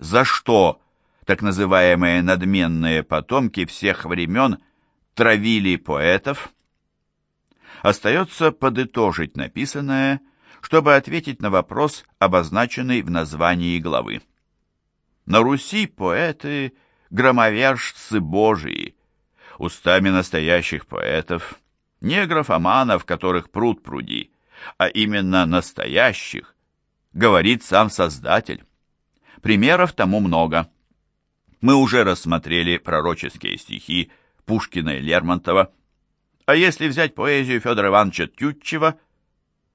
за что так называемые надменные потомки всех времен травили поэтов, остается подытожить написанное, чтобы ответить на вопрос, обозначенный в названии главы. На Руси поэты – громовержцы божии, устами настоящих поэтов, не графоманов, которых пруд пруди, а именно настоящих, говорит сам Создатель. Примеров тому много. Мы уже рассмотрели пророческие стихи Пушкина и Лермонтова, а если взять поэзию Федора Ивановича Тютчева,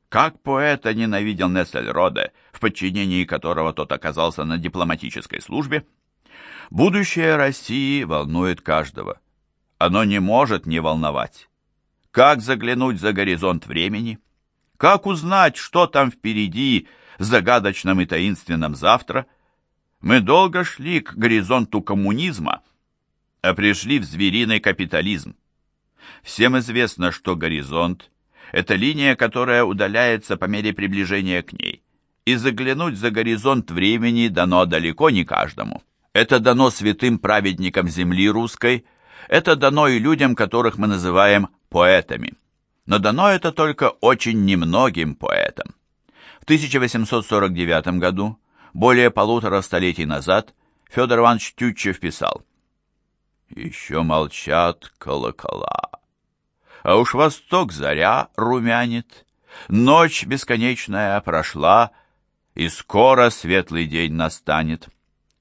как поэта ненавидел Нессельроде, в подчинении которого тот оказался на дипломатической службе, будущее России волнует каждого. Оно не может не волновать. Как заглянуть за горизонт времени? Как узнать, что там впереди, в загадочном и таинственном завтра? Мы долго шли к горизонту коммунизма, а пришли в звериный капитализм. Всем известно, что горизонт – это линия, которая удаляется по мере приближения к ней. И заглянуть за горизонт времени дано далеко не каждому. Это дано святым праведникам земли русской, это дано и людям, которых мы называем поэтами. Но дано это только очень немногим поэтам. В 1849 году, более полутора столетий назад, Федор Иванович Тютчев писал «Еще молчат колокола, а уж восток заря румянит. Ночь бесконечная прошла, и скоро светлый день настанет.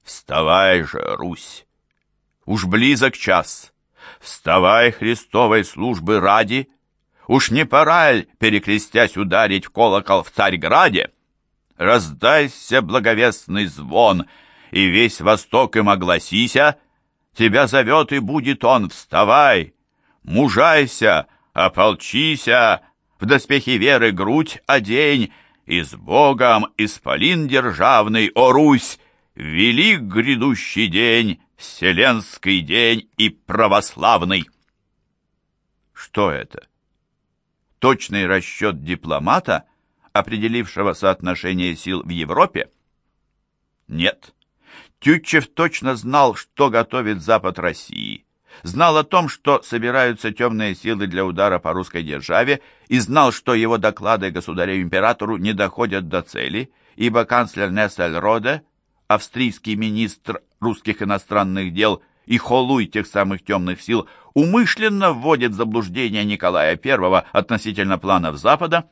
Вставай же, Русь! Уж близок час. Вставай Христовой службы ради. Уж не пора ль, перекрестясь, ударить в колокол в Царьграде? Раздайся благовестный звон, и весь восток им огласися. Тебя зовет и будет он, вставай, мужайся, ополчися, в доспехи веры грудь одень, и с Богом исполин державный, о Русь, велик грядущий день, вселенский день и православный. Что это? Точный расчет дипломата, определившего соотношение сил в Европе? Нет. Тютчев точно знал, что готовит Запад России знал о том, что собираются темные силы для удара по русской державе, и знал, что его доклады государю-императору не доходят до цели, ибо канцлер Нессельроде, австрийский министр русских иностранных дел и холуй тех самых темных сил, умышленно вводит в заблуждение Николая I относительно планов Запада,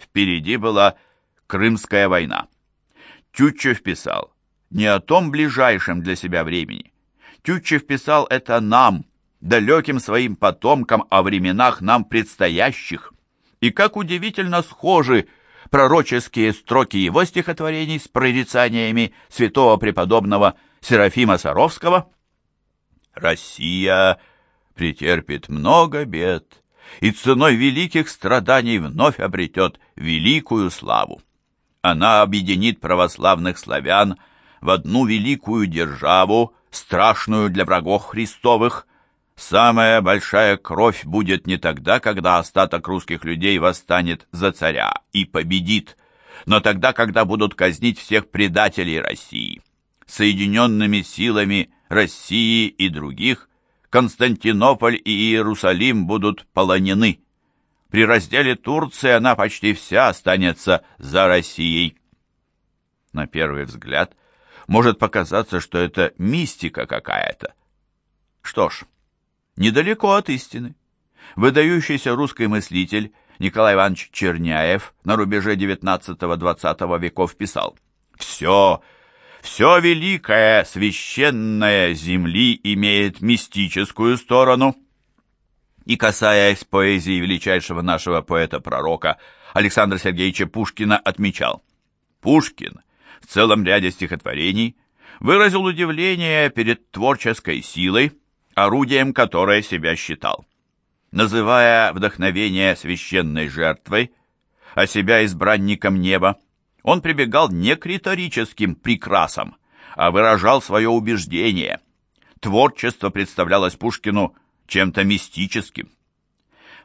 впереди была Крымская война. Тютчев писал не о том ближайшем для себя времени, Тютчев писал это нам, далеким своим потомкам о временах нам предстоящих. И как удивительно схожи пророческие строки его стихотворений с прорицаниями святого преподобного Серафима Саровского. «Россия претерпит много бед, и ценой великих страданий вновь обретет великую славу. Она объединит православных славян в одну великую державу, страшную для врагов Христовых. Самая большая кровь будет не тогда, когда остаток русских людей восстанет за царя и победит, но тогда, когда будут казнить всех предателей России. Соединенными силами России и других Константинополь и Иерусалим будут полонены. При разделе Турции она почти вся останется за Россией. На первый взгляд – может показаться, что это мистика какая-то. Что ж, недалеко от истины. Выдающийся русский мыслитель Николай Иванович Черняев на рубеже XIX-XX веков писал «Все, все великое, священное земли имеет мистическую сторону». И касаясь поэзии величайшего нашего поэта-пророка Александра Сергеевича Пушкина, отмечал «Пушкин в целом ряде стихотворений выразил удивление перед творческой силой, орудием которой себя считал. Называя вдохновение священной жертвой, а себя избранником неба, он прибегал не к риторическим прикрасам, а выражал свое убеждение. Творчество представлялось Пушкину чем-то мистическим.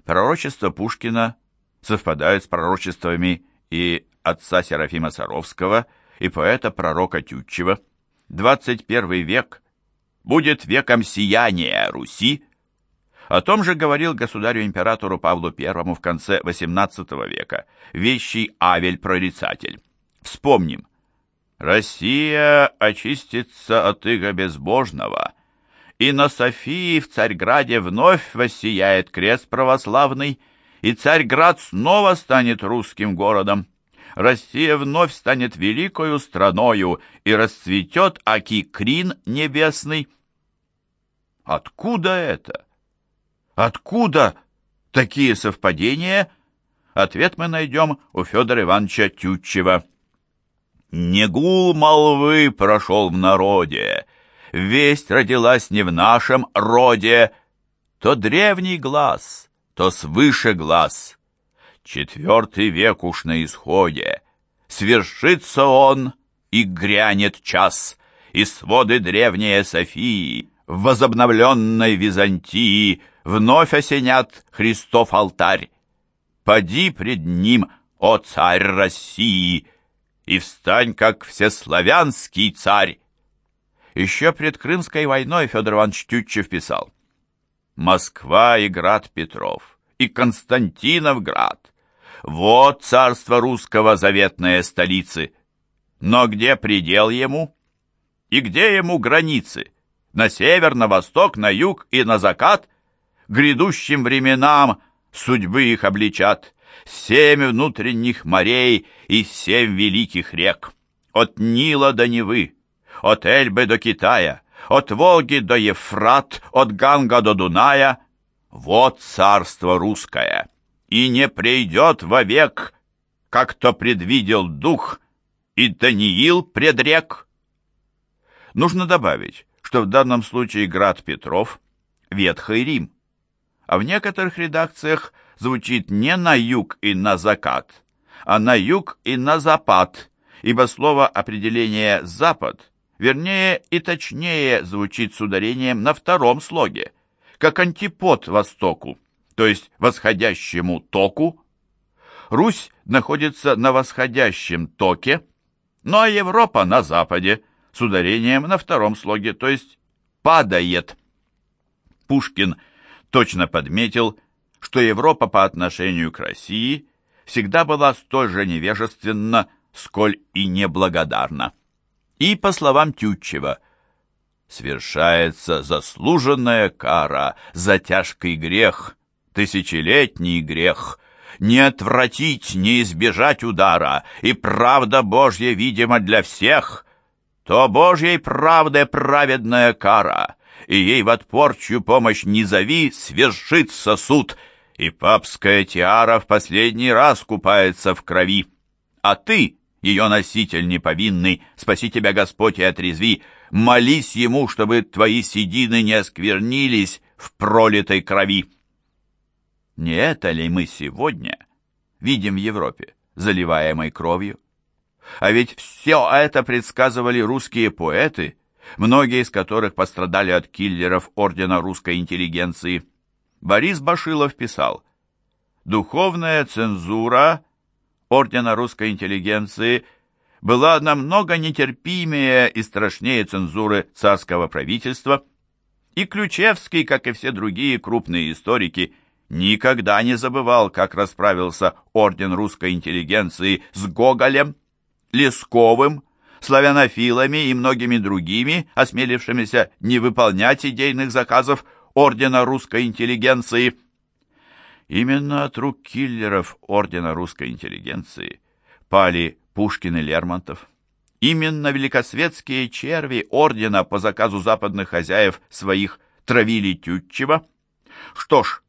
Пророчества Пушкина совпадают с пророчествами и отца Серафима Саровского – и поэта-пророка Тютчева, 21 век будет веком сияния Руси, о том же говорил государю-императору Павлу I в конце XVIII века вещий Авель-прорицатель. Вспомним. «Россия очистится от иго безбожного, и на Софии в Царьграде вновь воссияет крест православный, и Царьград снова станет русским городом. Россия вновь станет великою страною, и расцветет Аки Крин небесный». Откуда это? Откуда такие совпадения? Ответ мы найдем у Федора Ивановича Тютчева. Не гул молвы прошел в народе, Весть родилась не в нашем роде, То древний глаз, то свыше глаз. Четвертый век уж на исходе, Свершится он, и грянет час, И своды древние Софии В возобновленной Византии — вновь осенят Христов алтарь. Поди пред ним, о царь России, и встань, как всеславянский царь. Еще пред Крымской войной Федор Иванович Тютчев писал «Москва и град Петров, и Константиновград, вот царство русского заветные столицы. Но где предел ему? И где ему границы? На север, на восток, на юг и на закат? грядущим временам судьбы их обличат. Семь внутренних морей и семь великих рек. От Нила до Невы, от Эльбы до Китая, от Волги до Ефрат, от Ганга до Дуная. Вот царство русское, и не придет вовек, как то предвидел дух, и Даниил предрек. Нужно добавить, что в данном случае град Петров – Ветхий Рим а в некоторых редакциях звучит не на юг и на закат, а на юг и на запад, ибо слово определение «запад» вернее и точнее звучит с ударением на втором слоге, как антипод востоку, то есть восходящему току. Русь находится на восходящем токе, ну а Европа на западе, с ударением на втором слоге, то есть падает. Пушкин – точно подметил, что Европа по отношению к России всегда была столь же невежественна, сколь и неблагодарна. И, по словам Тютчева, свершается заслуженная кара за тяжкий грех, тысячелетний грех, не отвратить, не избежать удара, и правда Божья видима для всех, то Божьей правде праведная кара, и ей в отпорчую помощь не зови, свершится суд, и папская тиара в последний раз купается в крови. А ты, ее носитель неповинный, спаси тебя Господь и отрезви, молись ему, чтобы твои седины не осквернились в пролитой крови. Не это ли мы сегодня видим в Европе, заливаемой кровью? А ведь все это предсказывали русские поэты — многие из которых пострадали от киллеров Ордена русской интеллигенции. Борис Башилов писал, «Духовная цензура Ордена русской интеллигенции была намного нетерпимее и страшнее цензуры царского правительства, и Ключевский, как и все другие крупные историки, никогда не забывал, как расправился Орден русской интеллигенции с Гоголем, Лесковым, славянофилами и многими другими, осмелившимися не выполнять идейных заказов Ордена русской интеллигенции. Именно от рук киллеров Ордена русской интеллигенции пали Пушкин и Лермонтов. Именно великосветские черви Ордена по заказу западных хозяев своих травили Тютчева. Что ж,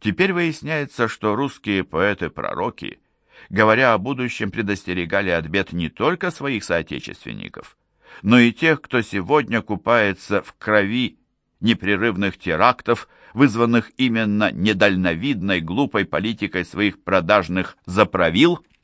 теперь выясняется, что русские поэты-пророки – говоря о будущем, предостерегали от бед не только своих соотечественников, но и тех, кто сегодня купается в крови непрерывных терактов, вызванных именно недальновидной глупой политикой своих продажных заправил –